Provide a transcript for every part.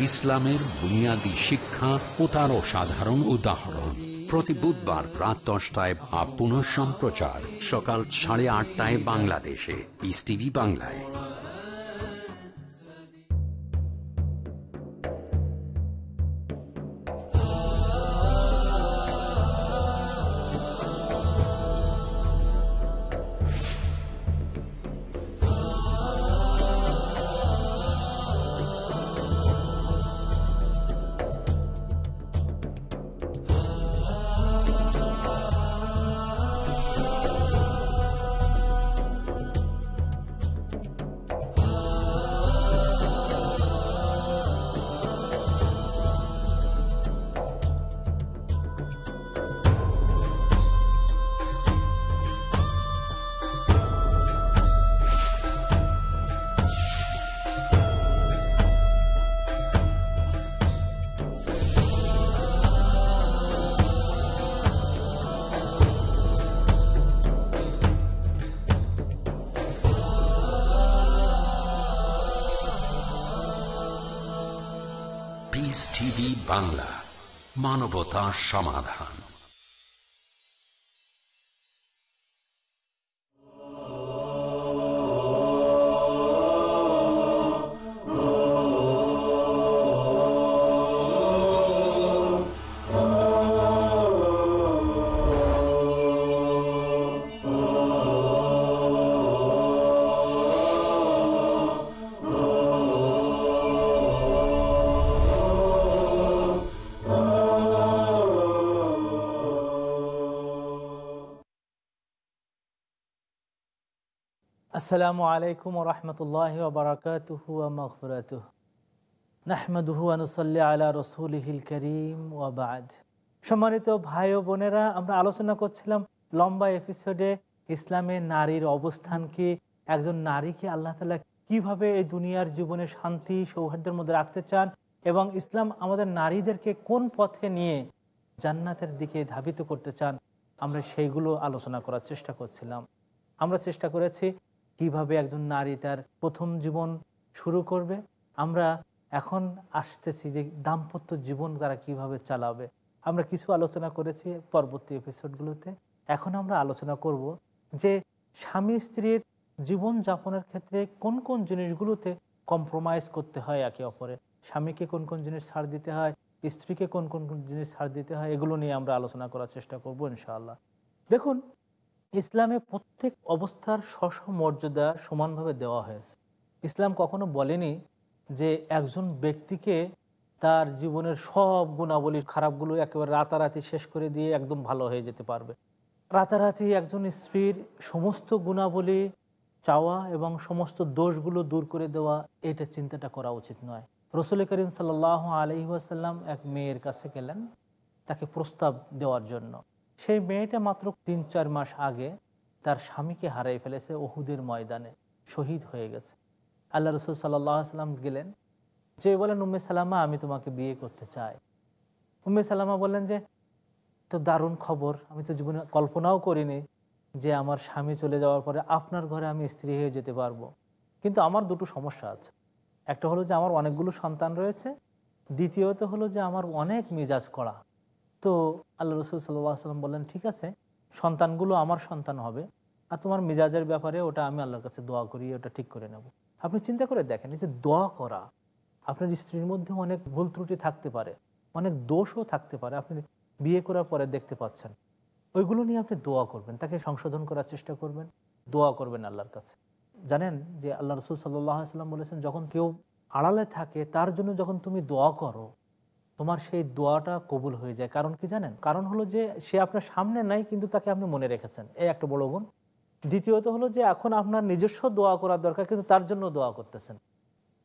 ইসলামের বুনিয়াদী শিক্ষা ও তার অসাধারণ উদাহরণ। প্রতি বুধবার রাত দশটায় বা পুনঃ সম্প্রচার সকাল সাড়ে আটটায় বাংলাদেশে ইস টিভি বাংলায়। মানবতা সমাধান। আসসালামু আলাইকুম রহমতুল্লাহ আনুসল্লি আলা করিম সম্মানিত ভাই ও বোনেরা, আমরা আলোচনা করছিলাম লম্বা এপিসোডে ইসলামে নারীর অবস্থান কি, একজন নারীকে আল্লাহ তালা কীভাবে এই দুনিয়ার জীবনে শান্তি, সৌহার্দ্যের মধ্যে রাখতে চান এবং ইসলাম আমাদের নারীদেরকে কোন পথে নিয়ে জান্নাতের দিকে ধাবিত করতে চান, আমরা সেইগুলো আলোচনা করার চেষ্টা করছিলাম। আমরা চেষ্টা করেছি কীভাবে একজন নারী তার প্রথম জীবন শুরু করবে, আমরা এখন আসতেছি যে দাম্পত্য জীবন তারা কীভাবে চালাবে। আমরা কিছু আলোচনা করেছি পরবর্তী এপিসোডগুলোতে এখন আমরা আলোচনা করব যে স্বামী স্ত্রীর জীবন যাপনের ক্ষেত্রে কোন কোন জিনিসগুলোতে কম্প্রোমাইজ করতে হয় একে অপরে স্বামীকে কোন কোন জিনিস ছাড় দিতে হয়, স্ত্রীকে কোন কোন জিনিস ছাড় দিতে হয়, এগুলো নিয়ে আমরা আলোচনা করার চেষ্টা করব ইনশাআল্লাহ। দেখুন ইসলামে প্রত্যেক অবস্থার স্ব মর্যাদা সমানভাবে দেওয়া হয়েছে। ইসলাম কখনো বলেনি যে একজন ব্যক্তিকে তার জীবনের সব গুণাবলী, খারাপগুলো একেবারে রাতারাতি শেষ করে দিয়ে একদম ভালো হয়ে যেতে পারবে। রাতারাতি একজন স্ত্রীর সমস্ত গুণাবলী, চাওয়া এবং সমস্ত দোষগুলো দূর করে দেওয়া, এটা চিন্তাটা করা উচিত নয়। রসুল করিম সাল আলহি আসাল্লাম এক মেয়ের কাছে গেলেন তাকে প্রস্তাব দেওয়ার জন্য। সেই মেয়েটা মাত্র তিন, চার মাস আগে তার স্বামীকে হারাই ফেলেছে ওহুদের ময়দানে, শহীদ হয়ে গেছে। আল্লাহ রসুল সাল্লাহ সাল্লাম গেলেন, যে বলেন, উম্মে সালামা, আমি তোমাকে বিয়ে করতে চাই। উম্মে সালামা বললেন যে, তো দারুণ খবর, আমি তো জীবনে কল্পনাও করিনি যে আমার স্বামী চলে যাওয়ার পরে আপনার ঘরে আমি স্ত্রী হয়ে যেতে পারব। কিন্তু আমার দুটো সমস্যা আছে। একটা হলো যে আমার অনেকগুলো সন্তান রয়েছে। দ্বিতীয়ত হলো যে আমার অনেক মিজাজ করা তো আল্লাহ রসুল সাল্লাহ সাল্লাম বললেন, ঠিক আছে, সন্তানগুলো আমার সন্তান হবে আর তোমার মিজাজের ব্যাপারে ওটা আমি আল্লাহর কাছে দোয়া করি, ওটা ঠিক করে নেব। আপনি চিন্তা করে দেখেন যে দোয়া করা, আপনার স্ত্রীর মধ্যে অনেক ভুল ত্রুটি থাকতে পারে, অনেক দোষও থাকতে পারে, আপনি বিয়ে করার পরে দেখতে পাচ্ছেন। ওইগুলো নিয়ে আপনি দোয়া করবেন, তাকে সংশোধন করার চেষ্টা করবেন, দোয়া করবেন আল্লাহর কাছে। জানেন যে আল্লাহ রসুল সাল্লাম বলেছেন, যখন কেউ আড়ালে থাকে, তার জন্য যখন তুমি দোয়া করো তোমার সেই দোয়াটা কবুল হয়ে যায়। কারণ কি জানেন? কারণ হলো যে সে আপনার সামনে নাই, কিন্তু তাকে আপনি মনে রেখেছেন। এই একটা বড় গুণ। দ্বিতীয়ত হলো যে এখন আপনার নিজস্ব দোয়া করার দরকার, কিন্তু তার জন্য দোয়া করতেছেন।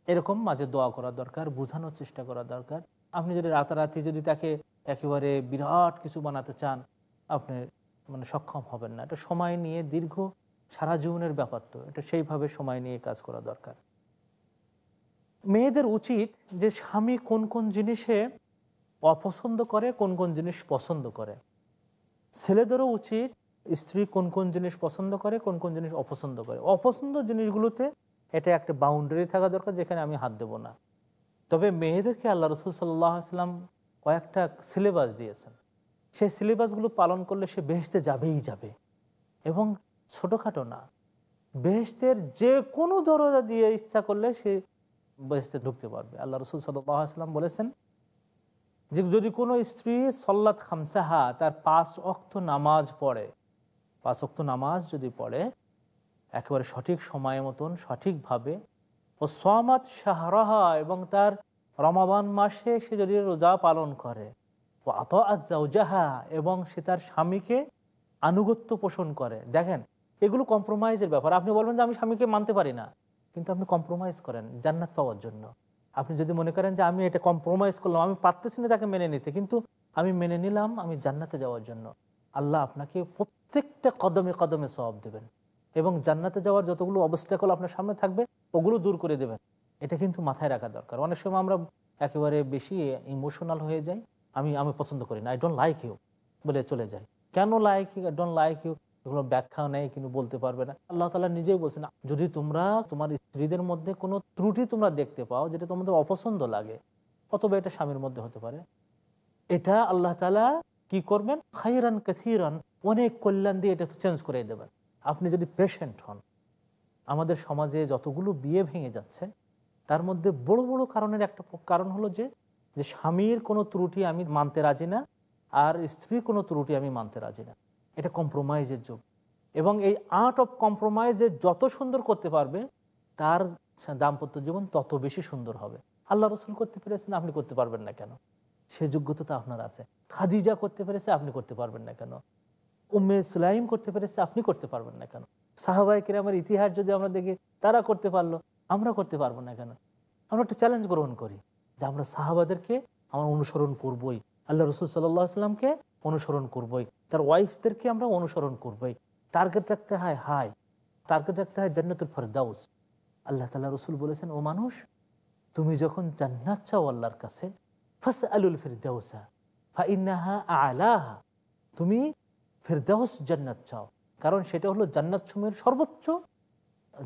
এরকম মাঝে দোয়া করা দরকার, বোঝানোর চেষ্টা করা দরকার। আপনি যদি রাতারাতি যদি তাকে একেবারে বিরাট কিছু বানাতে চান, আপনি মানে সক্ষম হবেন না। এটা সময় নিয়ে দীর্ঘ সারা জীবনের ব্যাপার তো। এটা সেইভাবে সময় নিয়ে কাজ করা দরকার। মেয়েদের উচিত যে স্বামী কোন কোন জিনিসে অপছন্দ করে, কোন কোন জিনিস পছন্দ করে। ছেলেদেরও উচিত স্ত্রী কোন কোন জিনিস পছন্দ করে, কোন কোন জিনিস অপছন্দ করে। অপছন্দ জিনিসগুলোতে এটা একটা বাউন্ডারি থাকা দরকার, যেখানে আমি হাত দেব না। তবে মেয়েদেরকে আল্লাহ রসুল সাল্লাম কয়েকটা সিলেবাস দিয়েছেন। সেই সিলেবাসগুলো পালন করলে সে বেহেস্তে যাবেই যাবে। এবং ছোটোখাটো না। বেহেস্তের যে কোনো দরজা দিয়ে ইচ্ছা করলে সে বেহেস্তে ঢুকতে পারবে। আল্লাহ রসুল সাল্লাম বলেছেন, যে যদি কোনো স্ত্রী সল্লাত খামসাহা, তার পাঁচ অক্ত নামাজ পড়ে, পাঁচ অক্ত নামাজ যদি পড়ে, একেবারে সঠিক সময় মতন, সঠিকভাবে, ও সোয়ামাত শাহরাহা এবং তার রমাবান মাসে সে যদি রোজা পালন করে, ও আত আজাহা এবং সে তার স্বামীকে আনুগত্য পোষণ করে, দেখেন, এগুলো কম্প্রোমাইজের ব্যাপার। আপনি বলবেন যে আমি স্বামীকে মানতে পারি না। কিন্তু আপনি কম্প্রোমাইজ করেন জান্নাত পাওয়ার জন্য। আপনি যদি মনে করেন যে আমি এটা কম্প্রোমাইজ করলাম, আমি পারতেছি না তাকে মেনে নিতে, কিন্তু আমি মেনে নিলাম, আমি জান্নাতে যাওয়ার জন্য। আল্লাহ আপনাকে প্রত্যেকটা কদমে কদমে সবাব দেবেন। এবং জান্নাতে যাওয়ার যতগুলো অবস্টাকল আপনার সামনে থাকবে, ওগুলো দূর করে দেবেন। এটা কিন্তু মাথায় রাখা দরকার। অনেক সময় আমরা একেবারে বেশি ইমোশনাল হয়ে যাই। আমি আমি পছন্দ করি না। আই ডোন্ট লাইক ইউ বলে চলে যাই। কেন like you I don't like you এগুলো ব্যাখ্যা নেই, কিন্তু বলতে পারবে না। আল্লাহ তালা নিজেই বলছেন, যদি তোমরা তোমার স্ত্রীদের মধ্যে কোনো ত্রুটি তোমরা দেখতে পাও, যেটা তোমাদের অপছন্দ লাগে, অথবা এটা স্বামীর মধ্যে হতে পারে, এটা আল্লাহ তালা কি করবেন? খাইরান কাথিরান অনেক কল্যাণ দিয়ে এটা চেঞ্জ করে দেবেন। আপনি যদি পেশেন্ট হন, আমাদের সমাজে যতগুলো বিয়ে ভেঙে যাচ্ছে, তার মধ্যে বড় বড় কারণের একটা কারণ হলো যে যে স্বামীর কোনো ত্রুটি আমি মানতে রাজি না, আর স্ত্রীর কোনো ত্রুটি আমি মানতে রাজি না। এটা কম্প্রোমাইজের যুগ। এবং এই আর্ট অফ কম্প্রোমাইজে যত সুন্দর করতে পারবে, তার দাম্পত্য জীবন তত বেশি সুন্দর হবে। আল্লাহ রসুল করতে পেরেছেন, আপনি করতে পারবেন না কেন? সে যোগ্যতা তো আপনার আছে। খাদিজা করতে পেরেছে, আপনি করতে পারবেন না কেন? উম্মে সুলাইম করতে পেরেছে, আপনি করতে পারবেন না কেন? সাহাবাই কিরামের ইতিহাস যদি আমরা দেখি, তারা করতে পারল, আমরা করতে পারব না কেন? আমরা একটা চ্যালেঞ্জ গ্রহণ করি যে আমরা সাহাবাদেরকে, আমরা অনুসরণ করবই। আল্লাহ রসুল সাল্লাহ আসলামকে অনুসরণ করবই। তার ওয়াইফদেরকে আমরা অনুসরণ করবই টার্গেট রাখতে হয়, হাই। টার্গেট রাখতে হয় জান্নাতুল ফরদাউস। আল্লাহ তাল্লাহ রসুল বলেছেন, ও মানুষ, তুমি যখন জান্নাত চাও আল্লাহর কাছে ফাস আলুল ফিরদাউসা ফাইনাহা আলাহা। তুমি ফেরদাউস জান্নাত চাও। কারণ সেটা হলো জান্নাত সময়ের সর্বোচ্চ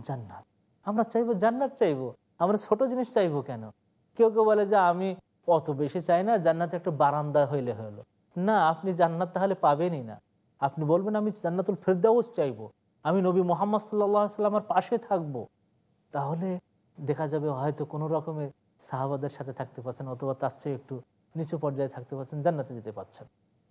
জান্নাত। আমরা চাইব জান্নাত চাইব, আমরা ছোট জিনিস চাইব কেন? কেউ কেউ বলে যে, আমি অত বেশি চাই না, জান্নাতে একটু বারান্দা হইলে হলো। না, আপনি জান্নাত তাহলে পাবেনই না। আপনি বলবেন, আমি জান্নাতুল ফেরদাউস চাইব। আমি নবী মোহাম্মদ সাল্লাহ সাল্লামের পাশে থাকব। তাহলে দেখা যাবে হয়তো কোনো রকমের সাহাবাদের সাথে থাকতে পারছেন, অথবা তার চেয়ে একটু নিচু পর্যায়ে থাকতে পারছেন, জান্নাতে যেতে পারছেন।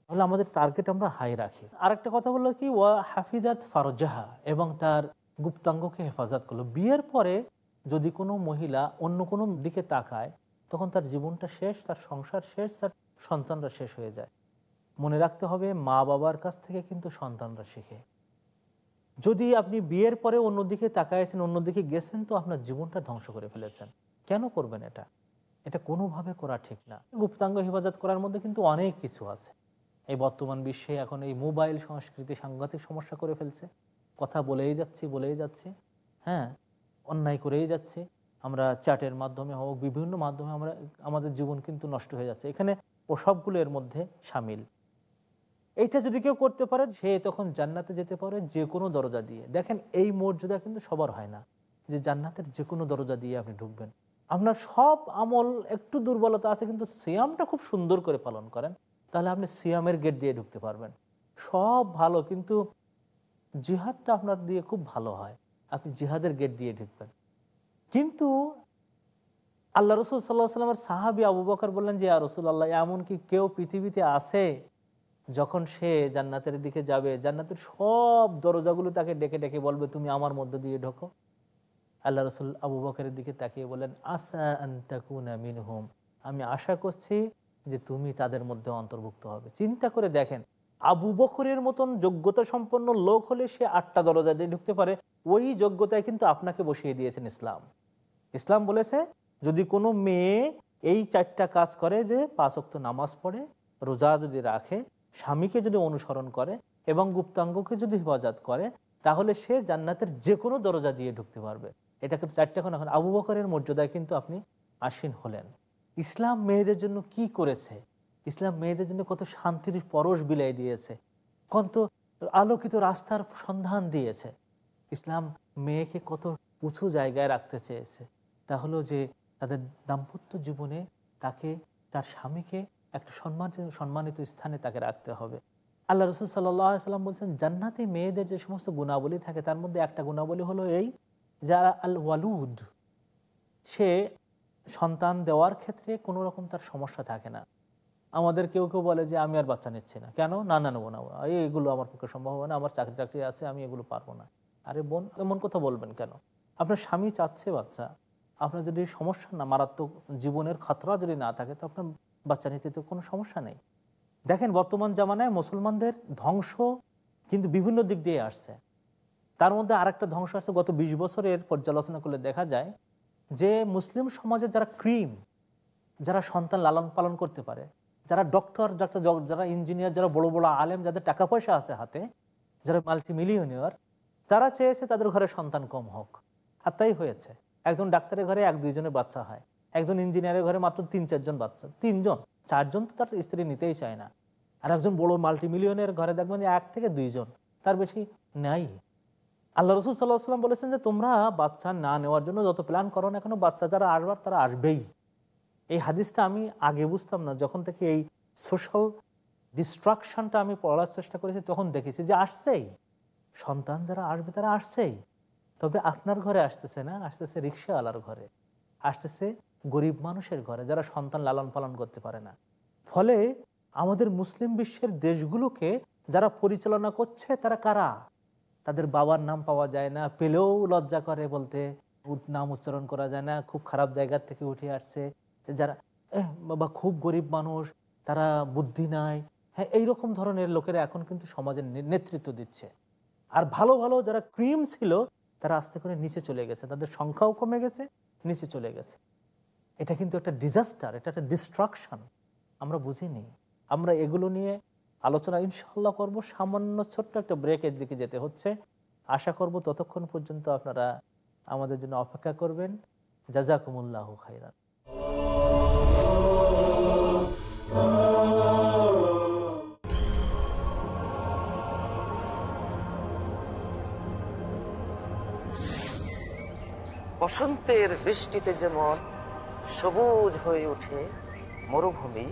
তাহলে আমাদের টার্গেট আমরা হাই রাখি। আরেকটা কথা বলল কি, ওয়া হাফিজাত ফারজাহা, এবং তার গুপ্তাঙ্গকে হেফাজত করল। বিয়ের পরে যদি কোনো মহিলা অন্য কোনো দিকে তাকায়, তখন তার জীবনটা শেষ, তার সংসার শেষ, তার সন্তানরা শেষ হয়ে যায়। মনে রাখতে হবে মা বাবার কাছ থেকে কিন্তু সন্তানরা শেখে। যদি আপনি বিয়ের পরে অন্যদিকে তাকাইছেন, অন্যদিকে গেছেন, তো আপনার জীবনটা ধ্বংস করে ফেলেছেন। কেন করবেন এটা? এটা কোনোভাবে করা ঠিক না। গুপ্তাঙ্গ হেফাজত করার মধ্যে কিন্তু অনেক কিছু আছে। এই বর্তমান বিশ্বে এখন এই মোবাইল সংস্কৃতি সাংঘাতিক সমস্যা করে ফেলছে। কথা বলেই যাচ্ছি, বলেই যাচ্ছে। হ্যাঁ অন্যায় করেই যাচ্ছে। আমরা চ্যাটের মাধ্যমে হোক, বিভিন্ন মাধ্যমে আমরা, আমাদের জীবন কিন্তু নষ্ট হয়ে যাচ্ছে। এখানে ও সবগুলো এর মধ্যে সামিল। এইটা যদি কেউ করতে পারে, সে তখন জান্নাতে যেতে পারে যে কোনো দরজা দিয়ে। দেখেন, এই মর্যাদা কিন্তু সবার হয় না যে জান্নাতের যে কোনো দরজা দিয়ে আপনি ঢুকবেন। আপনার সব আমল একটু দুর্বলতা আছে, কিন্তু সিয়ামটা খুব সুন্দর করে পালন করেন, তাহলে আপনি সিয়ামের গেট দিয়ে ঢুকতে পারবেন। সব ভালো, কিন্তু জিহাদটা আপনার দিয়ে খুব ভালো হয়, আপনি জিহাদের গেট দিয়ে ঢুকবেন। কিন্তু আল্লাহ রসুল সাল্লাহ সাল্লামের সাহাবি আবু বকর বললেন যে রসুল আল্লাহ এমন কি কেউ পৃথিবীতে আছে যখন সে জান্নাতের দিকে যাবে, জান্নাতের সব দরজাগুলো তাকে ডেকে ডেকে বলবে, তুমি আমার মধ্যে দিয়ে ঢোকো। আল্লাহ রসুল আবু বকরের দিকে তাকিয়ে বলেন আসা আন্তাকুনা মিনহুম। আমি আশা করছি যে তুমি তাদের মধ্যে অন্তর্ভুক্ত হবে। চিন্তা করে দেখেন, আবু বকরের মতন যোগ্যতা সম্পন্ন লোক হলে সে আটটা দরজা দিয়ে ঢুকতে পারে, ওই যোগ্যতায় কিন্তু আপনাকে বসিয়ে দিয়েছেন ইসলাম। ইসলাম বলেছে, যদি কোনো মেয়ে এই চারটা কাজ করে যে পাঁচ অক্ত নামাজ পড়ে, রোজা যদি রাখে স্বামীকে যদি অনুসরণ করে এবং গুপ্তাঙ্গকে যদি হেফাজত করে, তাহলে সে জান্নাতের যে কোনো দরজা দিয়ে ঢুকতে পারবে। এটা কিন্তু চারটা এখন আবু বকরের মর্যাদায় কিন্তু আপনি আসীন হলেন। ইসলাম মেয়েদের জন্য কি করেছে? ইসলাম মেয়েদের জন্য কত শান্তির পরশ বিলাই দিয়েছে, কত আলোকিত রাস্তার সন্ধান দিয়েছে। ইসলাম মেয়েকে কত উঁচু জায়গায় রাখতে চেয়েছে। তা যে, তাদের দাম্পত্য জীবনে তাকে, তার স্বামীকে একটা সম্মান সম্মানিত স্থানে তাকে রাখতে হবে। আল্লাহ রসুল সাল্লাম বলছেন, জান্নাতে মেয়েদের যে সমস্ত গুণাবলী থাকে, তার মধ্যে একটা গুণাবলী হলো এই যারা আল ওয়ালুদ সে সন্তান দেওয়ার ক্ষেত্রে কোনো রকম তার সমস্যা থাকে না। আমাদের কেউ কেউ বলে যে, আমি আর বাচ্চা নিচ্ছি না। কেন? না না, নেব না। এই এগুলো আমার পক্ষে সম্ভব হবে না। আমার চাকরি টাকরি আছে, আমি এগুলো পারব না। আরে বোন, এমন কথা বলবেন কেন? আপনার স্বামী চাচ্ছে বাচ্চা। আপনার যদি সমস্যা না, মারাত্মক জীবনের খতরা যদি না থাকে, তো আপনার বাচ্চা নিতে তো কোনো সমস্যা নেই। দেখেন বর্তমান জামানায় মুসলমানদের ধ্বংস কিন্তু বিভিন্ন দিক দিয়ে আসছে। তার মধ্যে আরেকটা ধ্বংস আসছে গত ২০ বছরের পর্যালোচনা করলে দেখা যায় যে মুসলিম সমাজে যারা ক্রিম, যারা সন্তান লালন পালন করতে পারে, যারা ডক্টর ডাক্তার যারা ইঞ্জিনিয়ার, যারা বড় বড় আলেম, যাদের টাকা পয়সা আছে হাতে, যারা মাল্টি মিলিয়নিয়ার তারা চেয়েছে তাদের ঘরে সন্তান কম হোক। আর তাই হয়েছে। একজন ডাক্তারের ঘরে এক দুইজনের বাচ্চা হয়। একজন ইঞ্জিনিয়ারের ঘরে মাত্র তিন চারজন বাচ্চা। তিনজন। চারজন তো তার স্ত্রী নিতেই চায় না। আর একজন বড় মাল্টি মিলিয়নের ঘরে দেখবেন যে এক থেকে দুইজন। তার বেশি নাই। আল্লাহ রসুল সাল্লাহ সাল্লাম বলেছেন যে, তোমরা বাচ্চা না নেওয়ার জন্য যত প্ল্যান করো না কেন, বাচ্চা যারা আসবার তারা আসবেই। এই হাদিসটা আমি আগে বুঝতাম না। যখন থেকে এই সোশ্যাল ডিস্ট্রাকশনটা আমি পড়ার চেষ্টা করেছি, তখন দেখেছি যে আসছেই। সন্তান যারা আসবে তারা আসছেই। তবে আপনার ঘরে আসতেছে না? আসতেছে রিক্সাওয়ালার ঘরে। আসতেছে গরিব মানুষের ঘরে, যারা সন্তান লালন পালন করতে পারে না। ফলে আমাদের মুসলিম বিশ্বের দেশগুলোকে যারা পরিচালনা করছে, তারা কারা? তাদের বাবার নাম পাওয়া যায় না, পেলেও লজ্জা করে বলতে নাম উচ্চারণ করা যায় না, খুব খারাপ জায়গার থেকে উঠে আসছে। যারা বাবা খুব গরিব মানুষ, তারা বুদ্ধি নাই হ্যাঁ এইরকম ধরনের লোকেরা এখন কিন্তু সমাজের নেতৃত্ব দিচ্ছে। আর ভালো ভালো যারা ক্রিম ছিল, তারা আস্তে করে নিচে চলে গেছে। তাদের সংখ্যাও কমে গেছে, নিচে চলে গেছে। এটা কিন্তু একটা ডিজাস্টার এটা একটা ডিস্ট্রাকশন আমরা বুঝিনি। আমরা এগুলো নিয়ে আলোচনা ইনশাল্লাহ করব। সামান্য ছোট্ট একটা ব্রেকের দিকে যেতে হচ্ছে। আশা করব ততক্ষণ পর্যন্ত আপনারা আমাদের জন্য অপেক্ষা করবেন। জাজাকুমুল্লাহ খাইরান। বসন্তের বৃষ্টিতে যেমন সবুজ হয়ে ওঠে মরুভূমি।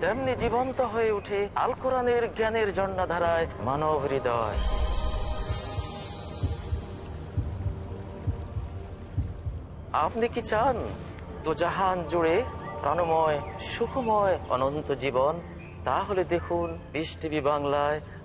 তেমনি জীবন্ত হয়ে ওঠে আল কোরআনের জ্ঞানের জন্মধারায় মানব হৃদয়। আপনি কি চান তো জাহান জুড়ে প্রাণময়, সুখময়, অনন্ত জীবন? তাহলে দেখুন পিস টিভি বাংলায়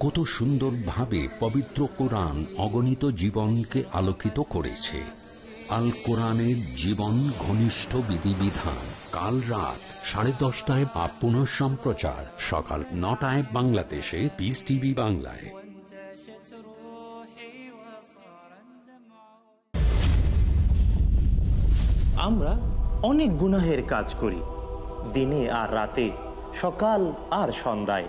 কত সুন্দরভাবে পবিত্র কোরআন অগণিত জীবনকে আলোকিত করেছে। আল কোরআনের জীবন ঘনিষ্ঠ বিধিবিধান। কাল রাত সাড়ে দশটায় বা পুনঃ সম্প্রচার। সকাল নটায় বাংলাদেশে পিস টিভি বাংলায়। আমরা অনেক গুনাহের কাজ করি। দিনে আর রাতে, সকাল আর সন্ধ্যায়।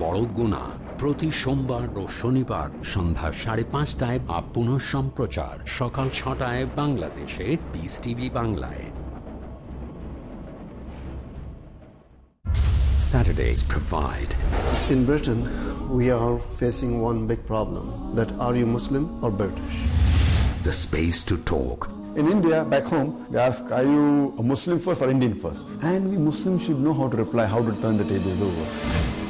বড় গুণা প্রতি সোমবার ও শনিবার সন্ধ্যা সাড়ে পাঁচটায় বা পুনঃ সম্প্রচার সকাল ছটায় বাংলাদেশে পিস টিভি বাংলায় Saturdays provide. In Britain, we are facing one big problem that are you Muslim or British? The space to talk. In India, back home, they ask, are you a Muslim first or Indian first? And we Muslims should know how to reply, how to turn the tables over.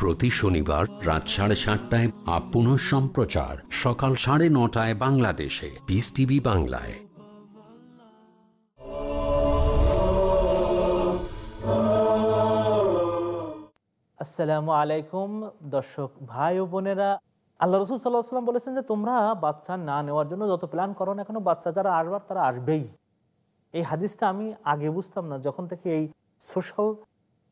প্রতি শনিবার রাত সাড়ে সাতটায় up পুনঃ সম্প্রচার, সকাল সাড়ে নটায় বাংলাদেশে। পিস টিভি বাংলায়। আসসালামু আলাইকুম দর্শক ভাই ও বোনেরা। আল্লাহ রসুল সাল্লাহ সাল্লাম বলেছেন যে, তোমরা বাচ্চা না নেওয়ার জন্য যত প্ল্যান করো না এখনও বাচ্চা যারা আসবার তারা আসবেই। এই হাদিসটা আমি আগে বুঝতাম না, যখন থেকে এই সোশ্যাল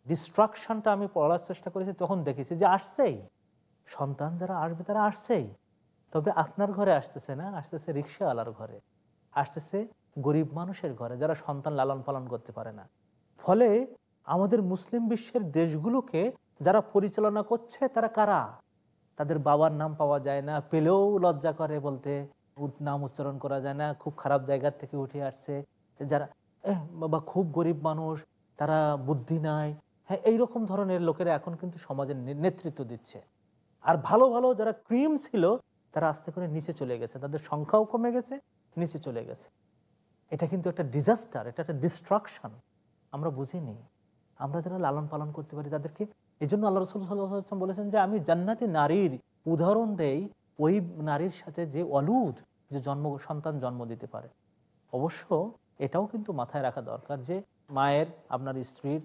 ডিস্ট্রাকশনটা আমি পড়ার চেষ্টা করেছি, তখন দেখেছি যে আসছেই। সন্তান যারা আসবে, তারা আসছেই। তবে আপনার ঘরে আসতেছে না, আসতেছে রিক্সাওয়ালার ঘরে। আসতেছে গরিব মানুষের ঘরে, যারা সন্তান লালন পালন করতে পারে না। ফলে আমাদের মুসলিম বিশ্বের দেশগুলোকে যারা পরিচালনা করছে, তারা কারা? তাদের বাবার নাম পাওয়া যায় না, পেলেও লজ্জা করে বলতে নাম উচ্চারণ করা যায় না, খুব খারাপ জায়গা থেকে উঠে আসছে। যারা বাবা খুব গরিব মানুষ, তারা বুদ্ধি নাই হ্যাঁ এইরকম ধরনের লোকেরা এখন কিন্তু সমাজের নেতৃত্ব দিচ্ছে। আর ভালো ভালো যারা ক্রিম ছিল, তারা আস্তে করে নিচে চলে গেছে। তাদের সংখ্যাও কমে গেছে, নিচে চলে গেছে। এটা কিন্তু একটা ডিজাস্টার এটা একটা ডিস্ট্রাকশন আমরা বুঝিনি। আমরা যারা লালন পালন করতে পারি, তাদেরকে এই জন্য আল্লাহ রসুল সাল্লাম বলেছেন যে, আমি জান্নাতি নারীর উদাহরণ দেই ওই নারীর সাথে যে অলুদ যে জন্ম, সন্তান জন্ম দিতে পারে। অবশ্য এটাও কিন্তু মাথায় রাখা দরকার যে, মায়ের, আপনার স্ত্রীর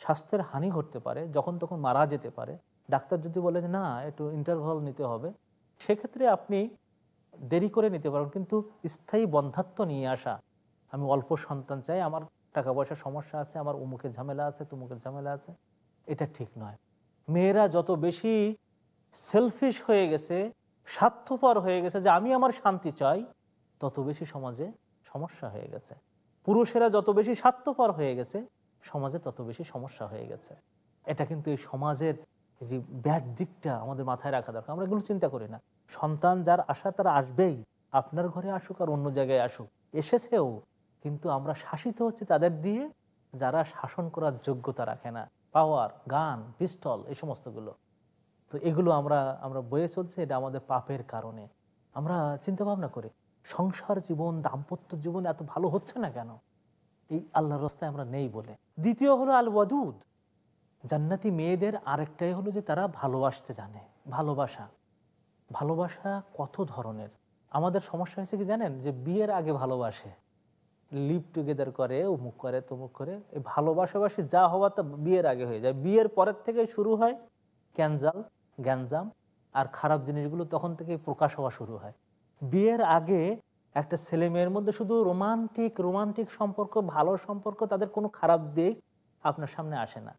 স্বাস্থ্যের হানি ঘটতে পারে, যখন তখন মারা যেতে পারে। ডাক্তার যদি বলে যে, না, একটু ইন্টারভাল নিতে হবে, সেক্ষেত্রে আপনি দেরি করে নিতে পারেন কিন্তু স্থায়ী বন্ধাত্ম নিয়ে আসা, আমি অল্প সন্তান চাই, আমার টাকা পয়সার সমস্যা আছে, আমার উমুকের ঝামেলা আছে, তুমুকের ঝামেলা আছে, এটা ঠিক নয়। মেয়েরা যত বেশি সেলফিশ হয়ে গেছে, স্বার্থপর হয়ে গেছে যে, আমি আমার শান্তি চাই, তত বেশি সমাজে সমস্যা হয়ে গেছে। পুরুষেরা যত বেশি স্বার্থপর হয়ে গেছে সমাজে তত বেশি সমস্যা হয়ে গেছে। এটা কিন্তু এই সমাজের যে ব্যাড দিকটা আমাদের মাথায় রাখা দরকার। আমরা এগুলো চিন্তা করি না। সন্তান যার আশা তারা আসবেই। আপনার ঘরে আসুক আর অন্য জায়গায় আসুক। এসেছেও, কিন্তু আমরা শাসিত হচ্ছে তাদের দিয়ে, যারা শাসন করার যোগ্যতা রাখে না। পাওয়ার, গান, পিস্তল, এই সমস্তগুলো। তো এগুলো আমরা আমরা বয়ে চলছে, এটা আমাদের পাপের কারণে। আমরা চিন্তা ভাবনা করি, সংসার জীবন, দাম্পত্য জীবন এত ভালো হচ্ছে না কেন? এই আল্লাহর রাস্তায় আমরা নেই বলে। দ্বিতীয় হলো আল ওয়াদুদ জান্নাতি মেয়েদের আরেকটাই হলো যে তারা ভালোবাসতে জানে, ভালোবাসা। ভালোবাসা কত ধরনের? আমাদের সমস্যা হয়েছে কি জানেন? যে বিয়ের আগে ভালোবাসে। লিভ টুগেদার করে, অমুক করে, তমুক করে। এই ভালোবাসাবাসি যা হওয়ার তা বিয়ের আগে হয়ে যায়। বিয়ের পরের থেকে শুরু হয় ক্যানজাল, গ্যাঞ্জাম। আর খারাপ জিনিসগুলো তখন থেকে প্রকাশ হওয়া শুরু হয়। বিয়ের আগে একটা ছেলে মেয়ের মধ্যে শুধু রোমান্টিক রোমান্টিক সম্পর্ক, ভালো সম্পর্ক তাদের কোনো খারাপ দিক আপনার সামনে আসে না।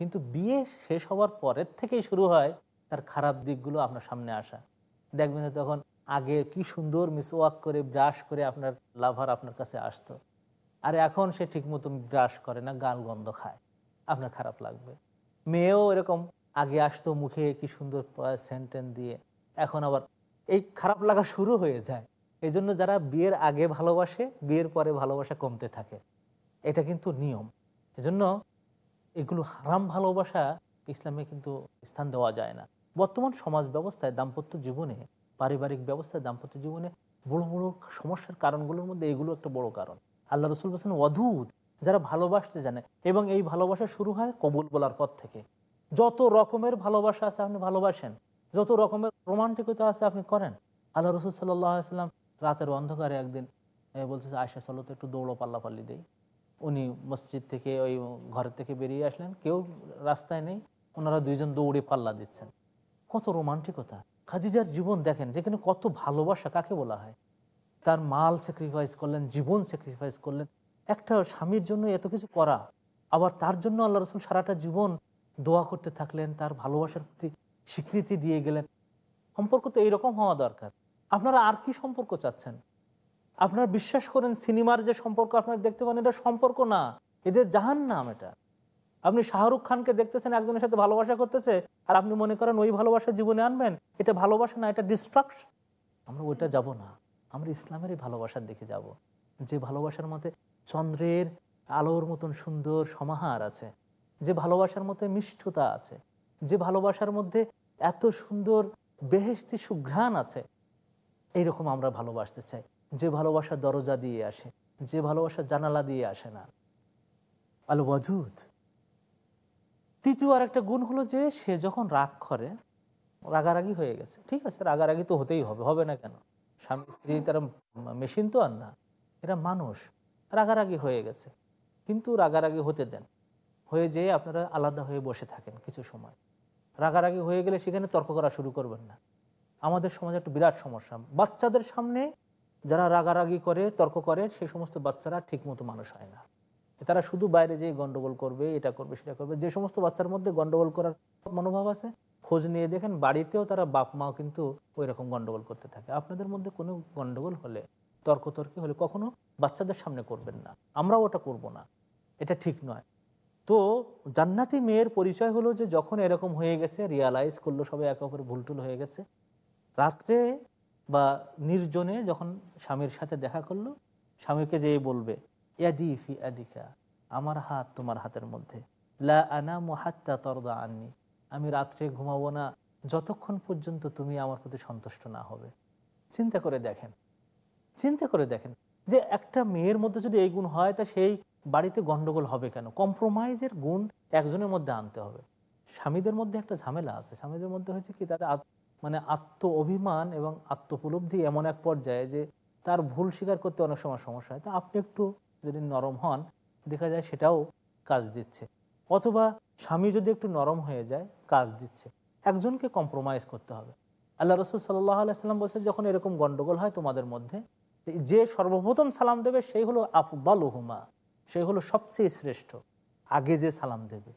কিন্তু বিয়ে শেষ হওয়ার পরের থেকেই শুরু হয় তার খারাপ দিকগুলো আপনার সামনে আসা। দেখবেন তখন আগে কি সুন্দর মিসওয়াক করে, ব্রাশ করে আপনার লাভার আপনার কাছে আসতো। আর এখন সে ঠিক ঠিকমতো ব্রাশ করে না, গাল গন্ধ খায়। আপনার খারাপ লাগবে। মেয়েও এরকম, আগে আসতো মুখে কি সুন্দর সেন্টেন দিয়ে, এখন আবার এই খারাপ লাগা শুরু হয়ে যায়। এই জন্য যারা বিয়ের আগে ভালোবাসে, বিয়ের পরে ভালোবাসা কমতে থাকে। এটা কিন্তু নিয়ম। এজন্য এগুলো হারাম ভালোবাসা ইসলামে কিন্তু স্থান দেওয়া যায় না। বর্তমান সমাজ ব্যবস্থায় দাম্পত্য জীবনে, পারিবারিক ব্যবস্থায় দাম্পত্য জীবনে বড় বড় সমস্যার কারণগুলোর মধ্যে এগুলো একটা বড় কারণ। আল্লাহ রসুল বলছেন অদ্ভুত যারা ভালোবাসতে জানে, এবং এই ভালোবাসা শুরু হয় কবুল বলার পর থেকে। যত রকমের ভালোবাসা আছে আপনি ভালোবাসেন, যত রকমের রোমান্টিকতা আছে আপনি করেন। আল্লাহ রসুল সাল্লাম রাতের অন্ধকারে একদিন বলছে আয়সা চলো তো একটু দৌড়ো পাল্লা পাল্লি দেই। উনি মসজিদ থেকে ওই ঘরের থেকে বেরিয়ে আসলেন। কেউ রাস্তায় নেই, ওনারা দুইজন দৌড়ে পাল্লা দিচ্ছেন। কত রোমান্টিকতা। খাদিজার জীবন দেখেন, যেখানে কত ভালোবাসা কাকে বলা হয়? তার মাল স্যাক্রিফাইস করলেন, জীবন স্যাক্রিফাইস করলেন। একটা স্বামীর জন্য এত কিছু করা, আবার তার জন্য আল্লাহ রসুল সারাটা জীবন দোয়া করতে থাকলেন, তার ভালোবাসার প্রতি স্বীকৃতি দিয়ে গেলেন। সম্পর্ক তো এইরকম হওয়া দরকার। আপনারা আর কি সম্পর্ক চাচ্ছেন? আপনারা বিশ্বাস করেন সিনেমার যে সম্পর্ক আপনারা দেখতে পান, এটা সম্পর্ক না, এদের জাহান নাম এটা। আপনি শাহরুখ খানকে দেখতেছেন, একজনের সাথে ভালোবাসা করতেছে, আর আপনি মনে করেন ওই ভালোবাসা জীবনে আনবেন, এটা ভালোবাসা না, এটা ডিস্ট্রাকশন আমরা ওইটা যাব না। আমরা ইসলামের এই ভালোবাসার দিকে যাব। যে ভালোবাসার মধ্যে চন্দ্রের আলোর মতন সুন্দর সমাহার আছে, যে ভালোবাসার মধ্যে মিষ্টতা আছে, যে ভালোবাসার মধ্যে এত সুন্দর বেহেস্তি সুঘ্রাণ আছে এইরকম আমরা ভালোবাসতে চাই। যে ভালোবাসা দরজা দিয়ে আসে, যে ভালোবাসা জানালা দিয়ে আসে না। আল ওয়াজুদ তৃতীয় আর একটা গুণ হলো যে সে যখন রাগ করে, রাগারাগি হয়ে গেছে। ঠিক আছে, রাগারাগি তো হতেই হবে হবে না কেন? স্বামী, স্ত্রী, তারা মেশিন তো আর না। এরা মানুষ, রাগারাগি হয়ে গেছে। কিন্তু রাগারাগি হতে দেন। হয়ে যেয়ে আপনারা আলাদা হয়ে বসে থাকেন কিছু সময়। রাগারাগি হয়ে গেলে সেখানে তর্ক করা শুরু করবেন না। আমাদের সমাজে একটা বিরাট সমস্যা। বাচ্চাদের সামনে যারা রাগারাগি করে, তর্ক করে সেই সমস্ত বাচ্চারা ঠিকমতো মানুষ হয় না। তারা শুধু বাইরে যেয়ে গন্ডগোল করবে, এটা করবে, সেটা করবে। যে সমস্ত বাচ্চার মধ্যে গন্ডগোল করার মনোভাব আছে, খোঁজ নিয়ে দেখেন, বাড়িতেও তারা বাপ মাও কিন্তু ওই রকম গন্ডগোল করতে থাকে। আপনাদের মধ্যে কোনো গন্ডগোল হলে, তর্কতর্কি হলে কখনো বাচ্চাদের সামনে করবেন না। আমরাও ওটা করব না। এটা ঠিক নয়। তো জান্নাতি মেয়ের পরিচয় হলো যে যখন এরকম হয়ে গেছে রিয়ালাইজ করল সবাই একে অপরে ভুলটুল হয়ে গেছে রাত্রে বা নির্জনে যখন স্বামীর সাথে দেখা করল, স্বামীকে যেয়ে বলবে, ইয়াদি ফি আদিকা, আমার হাত তোমার হাতের মধ্যে। লা আনা মুহাত্তা তরদা আননি। আমি রাত্রে ঘুমাবো না, যতক্ষণ পর্যন্ত তুমি আমার প্রতি সন্তুষ্ট না হবে। চিন্তা করে দেখেন, চিন্তা করে দেখেন যে একটা মেয়ের মধ্যে যদি এই গুণ হয়, তা সেই বাড়িতে গন্ডগোল হবে কেন? কম্প্রোমাইজের গুণ একজনের মধ্যে আনতে হবে। স্বামীদের মধ্যে একটা ঝামেলা আছে। স্বামীদের মধ্যে হয়েছে কি আত- মানে আত্ম অভিমান এবং আত্মোপলব্ধি এমন এক পর্যায়ে যে তার ভুল স্বীকার করতে অনেক সময় সমস্যা হয়। তো আপনি একটু যদি নরম হন, দেখা যায় সেটাও কাজ দিচ্ছে। অথবা স্বামী যদি একটু নরম হয়ে যায়, কাজ দিচ্ছে। একজনকে কম্প্রোমাইজ করতে হবে। আল্লাহ রসুল সাল্লাহ আলাইসাল্লাম বলছে যখন এরকম গন্ডগোল হয় তোমাদের মধ্যে, যে সর্বপ্রথম সালাম দেবে সেই হলো আফবাল হুমা সেই হলো সবচেয়ে শ্রেষ্ঠ। আগে যে সালাম দেবে।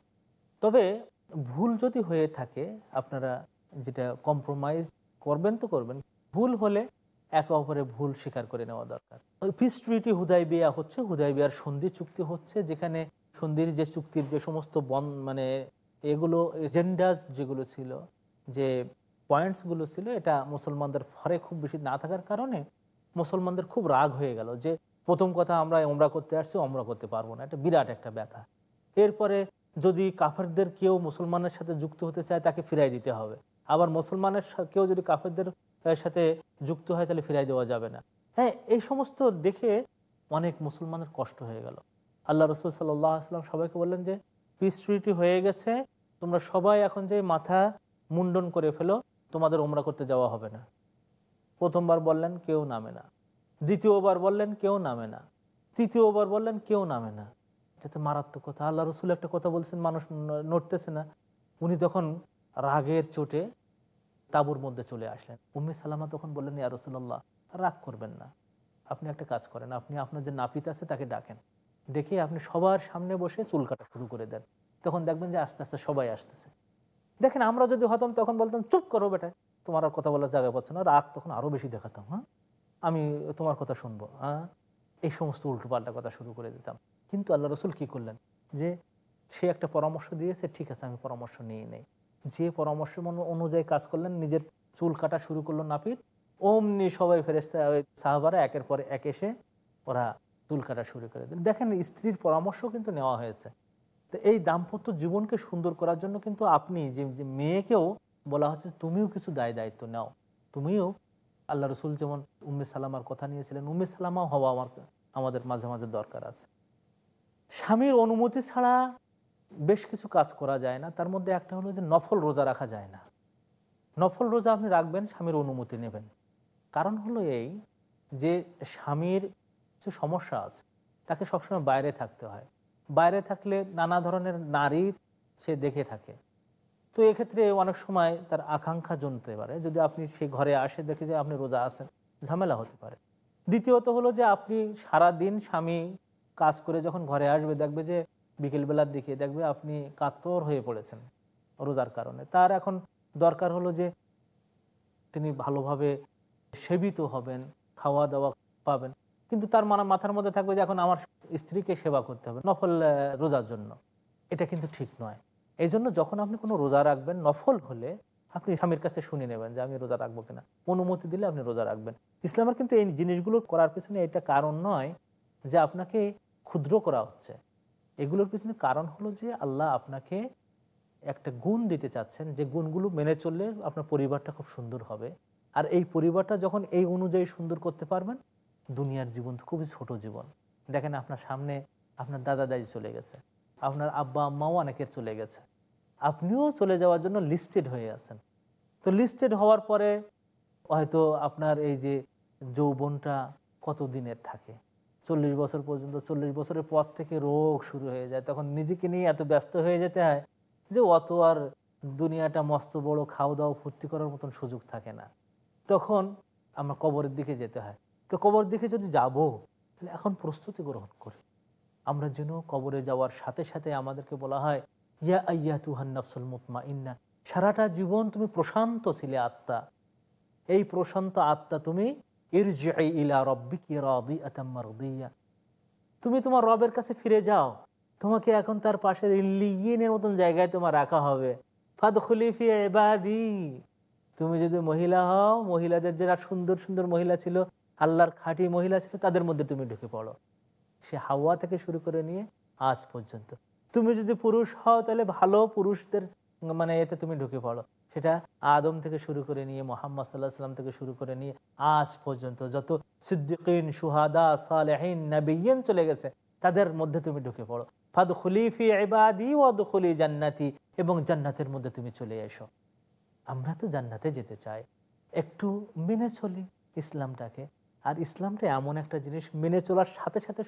তবে ভুল যদি হয়ে থাকে, আপনারা যেটা কম্প্রোমাইজ করবেন তো করবেন, ভুল হলে একে অপরে ভুল স্বীকার করে নেওয়া দরকার। ওই পিস ট্রিটি হুদাই বিয়া হচ্ছে, হুদাই বিয়ার সন্ধি চুক্তি হচ্ছে, যেখানে সন্ধির যে চুক্তির যে সমস্ত বন মানে এগুলো এজেন্ডাস যেগুলো ছিল, যে পয়েন্টসগুলো ছিল, এটা মুসলমানদের ফরে খুব বেশি না থাকার কারণে মুসলমানদের খুব রাগ হয়ে গেল যে প্রথম কথা আমরা ওমরা করতে আসছি ওমরা করতে পারব না, এটা বিরাট একটা ব্যথা। এরপরে যদি কাফারদের কেউ মুসলমানের সাথে যুক্ত হতে চায়, তাকে ফিরাই দিতে হবে। আবার মুসলমানের কেউ যদি কাফেরদের সাথে যুক্ত হয়, তাহলে ফিরাই দেওয়া যাবে না। হ্যাঁ এই সমস্ত দেখে অনেক মুসলমানের কষ্ট হয়ে গেল। আল্লাহ রসুল সাল্লাহ আসলাম সবাইকে বললেন যে পিস ট্রিটি হয়ে গেছে, তোমরা সবাই এখন যে মাথা মুন্ডন করে ফেলো, তোমাদের ওমরা করতে যাওয়া হবে না। প্রথমবার বললেন, কেউ নামে না। দ্বিতীয়বার বললেন, কেউ নামে না। তৃতীয়বার বললেন, কেউ নামে না। এটা তো মারাত্মক কথা। আল্লাহ রসুল একটা কথা বলছেন, মানুষ নড়তেছে না। উনি তখন রাগের চোটে তাবুর মধ্যে চলে আসলেন। উম্মি সালামা তখন বললেন, ইয়া রসুল্লাহ রাগ করবেন না। আপনি একটা কাজ করেন, আপনি আপনার যে নাপিত আছে তাকে ডাকেন। ডেকে আপনি সবার সামনে বসে চুল কাটা শুরু করে দেন। তখন দেখবেন যে আস্তে আস্তে সবাই আসতেছে। দেখেন আমরা যদি হতাম তখন বলতাম, চুপ করো বেটা, তোমার আর কথা বলার জায়গা পাচ্ছে না। রাগ তখন আরও বেশি দেখাতাম হ্যাঁ? আমি তোমার কথা শুনব হ্যাঁ? এই সমস্ত উল্টোপাল্টা কথা শুরু করে দিতাম। কিন্তু আল্লাহ রসুল কি করলেন? যে সে একটা পরামর্শ দিয়েছে, ঠিক আছে, আমি পরামর্শ নিয়ে নেই। যে পরামর্শ অনুযায়ী কাজ করলেন, নিজের চুল কাটা শুরু করল নাপিত অমনি সবাই ফেরেস্তা ওই সাহাবারা একের পর এক এসে ওরা চুল কাটা শুরু করে দিল দেখেন, স্ত্রীর পরামর্শ কিন্তু নেওয়া হয়েছে। তো এই দাম্পত্য জীবনকে সুন্দর করার জন্য কিন্তু আপনি, যে যে মেয়েকেও বলা হচ্ছে, তুমিও কিছু দায় দায়িত্ব নাও। তুমিও আল্লাহ রসুল যেমন উম্মে সালামার কথা নিয়েছিলেন, উম্মে সালামাও হওয়া আমার, আমাদের মাঝে মাঝে দরকার আছে। স্বামীর অনুমতি ছাড়া বেশ কিছু কাজ করা যায় না। তার মধ্যে একটা হলো যে নফল রোজা রাখা যায় না। নফল রোজা আপনি রাখবেন, স্বামীর অনুমতি নেবেন। কারণ হলো এই যে স্বামীর কিছু সমস্যা আছে, তাকে সবসময় বাইরে থাকতে হয়। বাইরে থাকলে নানা ধরনের নারীর সে দেখে থাকে। তো এক্ষেত্রে অনেক সময় তার আকাঙ্ক্ষা জমতে পারে। যদি আপনি সেই ঘরে আসে, দেখে যে আপনি রোজা আছেন, ঝামেলা হতে পারে। দ্বিতীয়ত হলো যে আপনি সারা দিন স্বামী কাজ করে যখন ঘরে আসবে, দেখবে যে বিকেলবেলার দিকে দেখবে আপনি কাতর হয়ে পড়েছেন রোজার কারণে। তার এখন দরকার হলো যে তিনি ভালোভাবে সেবিত হবেন খাওয়া দাওয়া পাবেন। কিন্তু তার মানে মাথার মধ্যে থাকবে যে এখন আমার স্ত্রীকে সেবা করতে হবে নফল রোজার জন্য। এটা কিন্তু ঠিক নয়। এই জন্য যখন আপনি কোনো রোজা রাখবেন, নফল হলে আপনি স্বামীর কাছে শুনে নেবেন যে আমি রোজা রাখব কিনা। অনুমতি দিলে আপনি রোজা রাখবেন। ইসলামের কিন্তু এই জিনিসগুলো করার পিছনে এটা কারণ নয় যে আপনাকে ক্ষুদ্র করা হচ্ছে। এগুলোর পিছনে কারণ হলো যে আল্লাহ আপনাকে একটা গুণ দিতে চাচ্ছেন, যে গুণগুলো মেনে চললে আপনার পরিবারটা খুব সুন্দর হবে। আর এই পরিবারটা যখন এই অনুযায়ী সুন্দর করতে পারবেন, দুনিয়ার জীবন তো খুবই ছোট জীবন। দেখেন আপনার সামনে আপনার দাদা দাদি চলে গেছে, আপনার আব্বা আম্মাও অনেকের চলে গেছে। আপনিও চলে যাওয়ার জন্য লিস্টেড হয়ে আছেন। তো লিস্টেড হওয়ার পরে হয়তো আপনার এই যে যৌবনটা কত দিনের থাকে? চল্লিশ বছর পর্যন্ত, চল্লিশ বছরের পর থেকে রোগ শুরু হয়ে যায়। তখন নিজেকে নিয়ে এত ব্যস্ত হয়ে যেতে হয় যে অত আর দুনিয়াটা মস্ত বড় খাওয়া দাওয়া ফুর্তি করার মতন সুযোগ থাকে না। তখন আমরা কবরের দিকে যেতে হয়। তো কবর দিকে যদি যাব, তাহলে এখন প্রস্তুতি গ্রহণ করি। আমরা যেন কবরে যাওয়ার সাথে সাথে আমাদেরকে বলা হয়, ইয়া আইয়া তুহান নফসুল মুতমা ইন্না সারাটা জীবন তুমি প্রশান্ত ছিলে আত্মা। এই প্রশান্ত আত্মা তুমি তুমি তোমার রবের কাছে ফিরে যাও। তোমাকে এখন তার পাশে লিগিনের মতন জায়গায় তোমার রাখা হবে। ফাদ খুলিফি এবাদি তুমি যদি মহিলা হও, মহিলাদের যারা সুন্দর সুন্দর মহিলা ছিল, আল্লাহর খাঁটি মহিলা ছিল, তাদের মধ্যে তুমি ঢুকে পড়ো। সে হাওয়া থেকে শুরু করে নিয়ে আজ পর্যন্ত। তুমি যদি পুরুষ হও, তাহলে ভালো পুরুষদের মানে এতে তুমি ঢুকে পড়ো। সেটা আদম থেকে শুরু করে নিয়ে, মোহাম্মদ সাল্লাহ সাল্লাম থেকে শুরু করে নিয়ে আজ পর্যন্ত যত সিদ্দিকিন সুহাদা সালেহিন নাবিয়ন চলে গেছে, তাদের মধ্যে তুমি ঢুকে পড়ো। ফাদ খুলিফি এবাদি ওয়াদ খুলি জান্নাতি, এবং জান্নাতের মধ্যে তুমি চলে এসো। আমরা তো জান্নাতে যেতে চাই। একটু মেনে চলি ইসলামটাকে। আর ইসলামটা এমন একটা জিনিস, মেনে চলার সাথে সাথে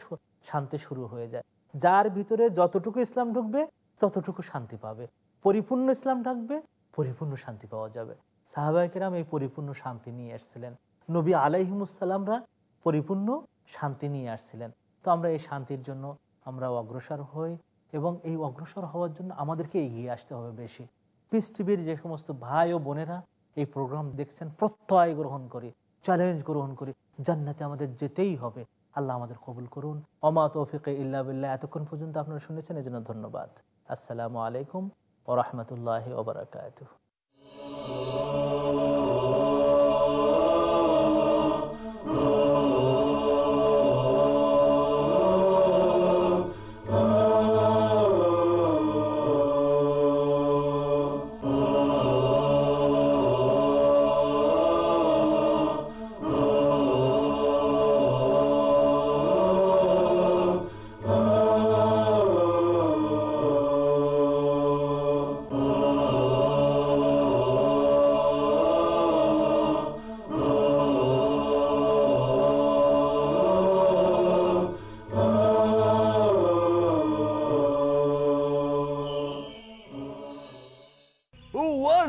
শান্তি শুরু হয়ে যায়। যার ভিতরে যতটুকু ইসলাম ঢুকবে, ততটুকু শান্তি পাবে। পরিপূর্ণ ইসলাম ঢুকবে পরিপূর্ণ শান্তি পাওয়া যাবে। সাহাবাহিকেরাম এই পরিপূর্ণ শান্তি নিয়ে এসেছিলেন। নবী আলাইহিমুসাল্লামরা পরিপূর্ণ শান্তি নিয়ে আসছিলেন। তো আমরা এই শান্তির জন্য আমরা অগ্রসর হই এবং এই অগ্রসর হওয়ার জন্য আমাদেরকে এগিয়ে আসতে হবে বেশি। পিস টিভির যে সমস্ত ভাই ও বোনেরা এই প্রোগ্রাম দেখছেন, প্রত্যয় গ্রহণ করি চ্যালেঞ্জ গ্রহণ করি, জান্নাতে আমাদের যেতেই হবে। আল্লাহ আমাদের কবুল করুন। অমা তৌফিক ইল্লা বিল্লাহ। এতক্ষণ পর্যন্ত আপনারা শুনেছেন, এজন্য ধন্যবাদ। আসসালামু আলাইকুম। ও রহমতুল্লাহ ওবরাকাত